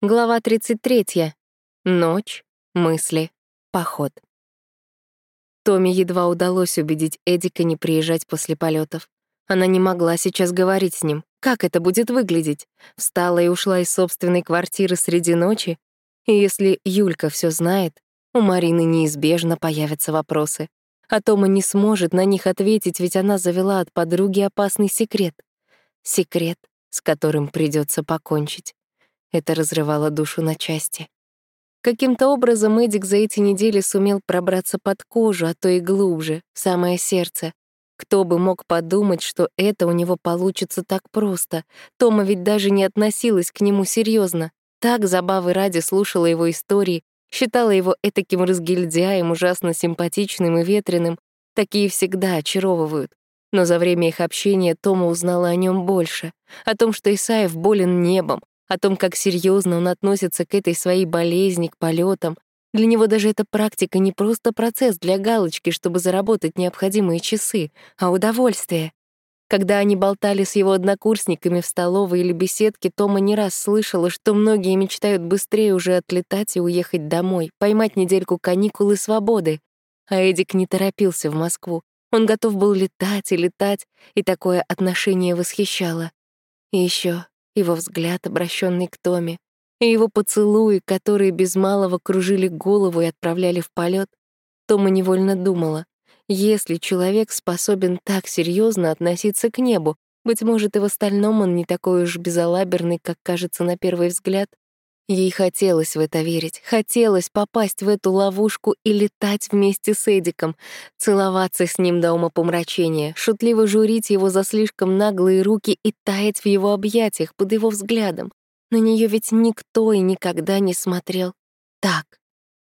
Глава 33. Ночь, мысли, поход. Томе едва удалось убедить Эдика не приезжать после полетов. Она не могла сейчас говорить с ним. Как это будет выглядеть? Встала и ушла из собственной квартиры среди ночи? И если Юлька все знает, у Марины неизбежно появятся вопросы. А Тома не сможет на них ответить, ведь она завела от подруги опасный секрет. Секрет, с которым придется покончить. Это разрывало душу на части. Каким-то образом Эдик за эти недели сумел пробраться под кожу, а то и глубже, в самое сердце. Кто бы мог подумать, что это у него получится так просто. Тома ведь даже не относилась к нему серьезно. Так забавы ради слушала его истории, считала его этаким разгильдяем, ужасно симпатичным и ветреным. Такие всегда очаровывают. Но за время их общения Тома узнала о нем больше. О том, что Исаев болен небом, о том, как серьезно он относится к этой своей болезни, к полетам. Для него даже эта практика не просто процесс для галочки, чтобы заработать необходимые часы, а удовольствие. Когда они болтали с его однокурсниками в столовой или беседке, Тома не раз слышала, что многие мечтают быстрее уже отлетать и уехать домой, поймать недельку каникул и свободы. А Эдик не торопился в Москву. Он готов был летать и летать, и такое отношение восхищало. И еще его взгляд, обращенный к Томе, и его поцелуи, которые без малого кружили голову и отправляли в полет, Тома невольно думала, если человек способен так серьезно относиться к небу, быть может, и в остальном он не такой уж безалаберный, как кажется на первый взгляд, Ей хотелось в это верить, хотелось попасть в эту ловушку и летать вместе с Эдиком, целоваться с ним до умопомрачения, шутливо журить его за слишком наглые руки и таять в его объятиях под его взглядом. На нее ведь никто и никогда не смотрел так.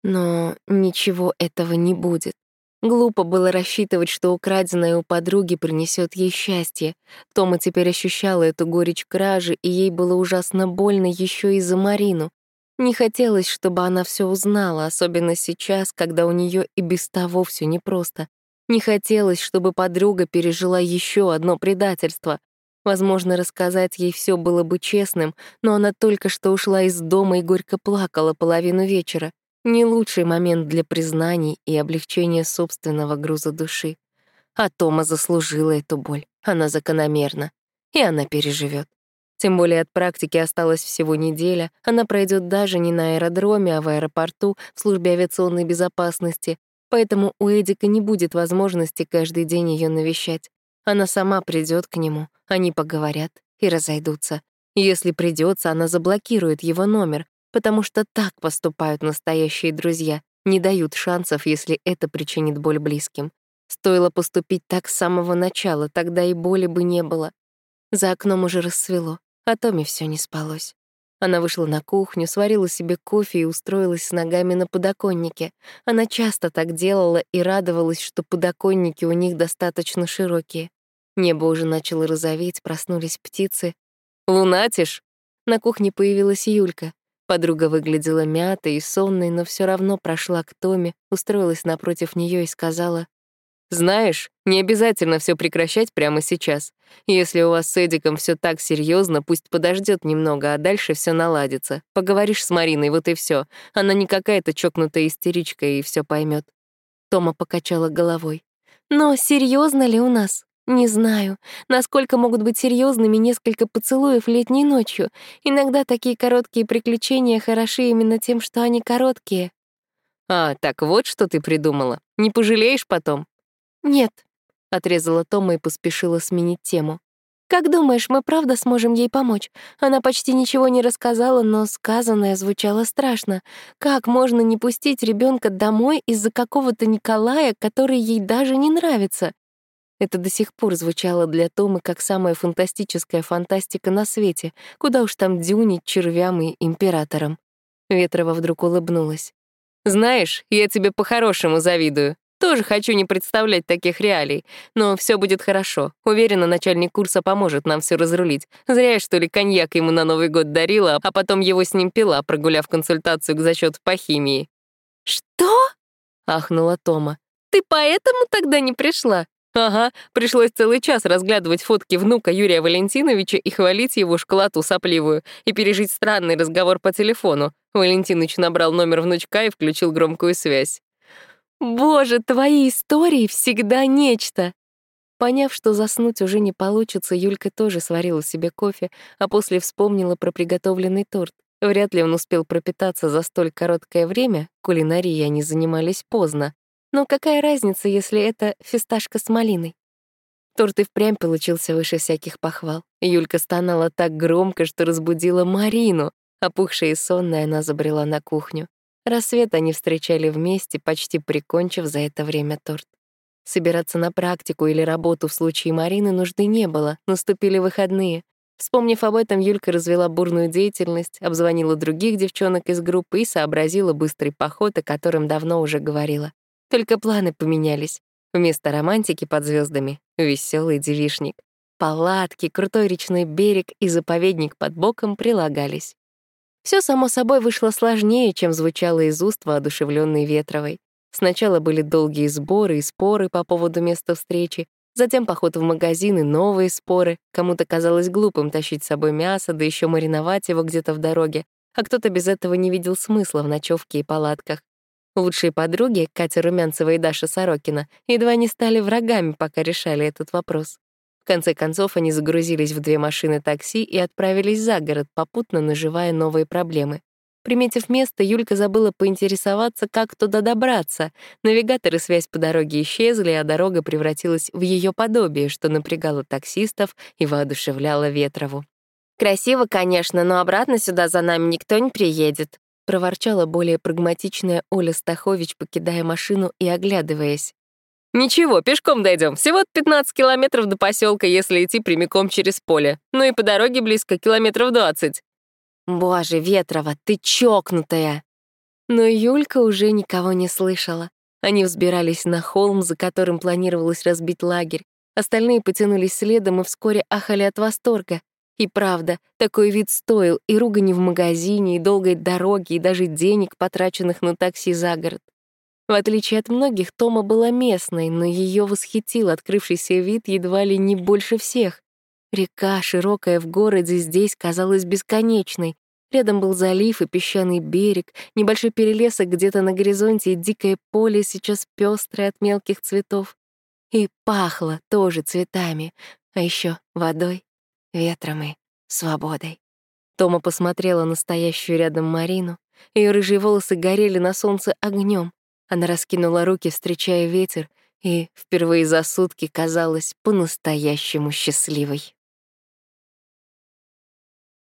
Но ничего этого не будет. Глупо было рассчитывать, что украденное у подруги принесет ей счастье. Тома теперь ощущала эту горечь кражи, и ей было ужасно больно еще и за Марину. Не хотелось, чтобы она все узнала, особенно сейчас, когда у нее и без того все непросто. Не хотелось, чтобы подруга пережила еще одно предательство. Возможно, рассказать ей все было бы честным, но она только что ушла из дома и горько плакала половину вечера. Не лучший момент для признаний и облегчения собственного груза души. А Тома заслужила эту боль. Она закономерна. И она переживет. Тем более от практики осталась всего неделя. Она пройдет даже не на аэродроме, а в аэропорту, в службе авиационной безопасности. Поэтому у Эдика не будет возможности каждый день ее навещать. Она сама придет к нему, они поговорят и разойдутся. Если придется, она заблокирует его номер, потому что так поступают настоящие друзья, не дают шансов, если это причинит боль близким. Стоило поступить так с самого начала, тогда и боли бы не было. За окном уже рассвело, а Томе все не спалось. Она вышла на кухню, сварила себе кофе и устроилась с ногами на подоконнике. Она часто так делала и радовалась, что подоконники у них достаточно широкие. Небо уже начало розоветь, проснулись птицы. «Лунатишь?» На кухне появилась Юлька. Подруга выглядела мятой и сонной, но все равно прошла к Томе, устроилась напротив нее и сказала, «Знаешь, не обязательно все прекращать прямо сейчас. Если у вас с Эдиком все так серьезно, пусть подождет немного, а дальше все наладится. Поговоришь с Мариной, вот и все. Она не какая-то чокнутая истеричка и все поймет. Тома покачала головой. «Но серьезно ли у нас? Не знаю, насколько могут быть серьезными несколько поцелуев летней ночью. Иногда такие короткие приключения хороши именно тем, что они короткие. А, так вот что ты придумала. Не пожалеешь потом? Нет, отрезала Тома и поспешила сменить тему. Как думаешь, мы правда сможем ей помочь? Она почти ничего не рассказала, но сказанное звучало страшно. Как можно не пустить ребенка домой из-за какого-то Николая, который ей даже не нравится? Это до сих пор звучало для Томы как самая фантастическая фантастика на свете, куда уж там дюнить червям и императорам. Ветрова вдруг улыбнулась. «Знаешь, я тебе по-хорошему завидую. Тоже хочу не представлять таких реалий. Но все будет хорошо. Уверена, начальник курса поможет нам все разрулить. Зря я, что ли, коньяк ему на Новый год дарила, а потом его с ним пила, прогуляв консультацию к зачету по химии». «Что?» — ахнула Тома. «Ты поэтому тогда не пришла? Ага, пришлось целый час разглядывать фотки внука Юрия Валентиновича и хвалить его школоту сопливую, и пережить странный разговор по телефону. Валентинович набрал номер внучка и включил громкую связь. «Боже, твои истории всегда нечто!» Поняв, что заснуть уже не получится, Юлька тоже сварила себе кофе, а после вспомнила про приготовленный торт. Вряд ли он успел пропитаться за столь короткое время, кулинарией они занимались поздно. Но какая разница, если это фисташка с малиной? Торт и впрямь получился выше всяких похвал. Юлька стонала так громко, что разбудила Марину. Опухшая и сонная, она забрела на кухню. Рассвет они встречали вместе, почти прикончив за это время торт. Собираться на практику или работу в случае Марины нужды не было, наступили выходные. Вспомнив об этом, Юлька развела бурную деятельность, обзвонила других девчонок из группы и сообразила быстрый поход, о котором давно уже говорила. Только планы поменялись. Вместо романтики под звездами — веселый девишник. Палатки, крутой речной берег и заповедник под боком прилагались. Все само собой вышло сложнее, чем звучало из уст воодушевленной Ветровой. Сначала были долгие сборы и споры по поводу места встречи, затем поход в магазин и новые споры. Кому-то казалось глупым тащить с собой мясо, да еще мариновать его где-то в дороге, а кто-то без этого не видел смысла в ночевке и палатках. Лучшие подруги, Катя Румянцева и Даша Сорокина, едва не стали врагами, пока решали этот вопрос. В конце концов, они загрузились в две машины такси и отправились за город, попутно наживая новые проблемы. Приметив место, Юлька забыла поинтересоваться, как туда добраться. Навигатор и связь по дороге исчезли, а дорога превратилась в ее подобие, что напрягало таксистов и воодушевляло Ветрову. «Красиво, конечно, но обратно сюда за нами никто не приедет», проворчала более прагматичная Оля Стахович, покидая машину и оглядываясь. «Ничего, пешком дойдем. Всего 15 километров до поселка, если идти прямиком через поле. Ну и по дороге близко, километров 20. «Боже, Ветрова, ты чокнутая!» Но Юлька уже никого не слышала. Они взбирались на холм, за которым планировалось разбить лагерь. Остальные потянулись следом и вскоре ахали от восторга. И правда, такой вид стоил и ругани в магазине, и долгой дороги, и даже денег, потраченных на такси за город. В отличие от многих, Тома была местной, но ее восхитил открывшийся вид едва ли не больше всех. Река, широкая в городе, здесь казалась бесконечной. Рядом был залив и песчаный берег, небольшой перелесок где-то на горизонте и дикое поле, сейчас пестрое от мелких цветов. И пахло тоже цветами, а еще водой ветром и свободой. Тома посмотрела на стоящую рядом Марину. Ее рыжие волосы горели на солнце огнем. Она раскинула руки, встречая ветер, и впервые за сутки казалась по-настоящему счастливой.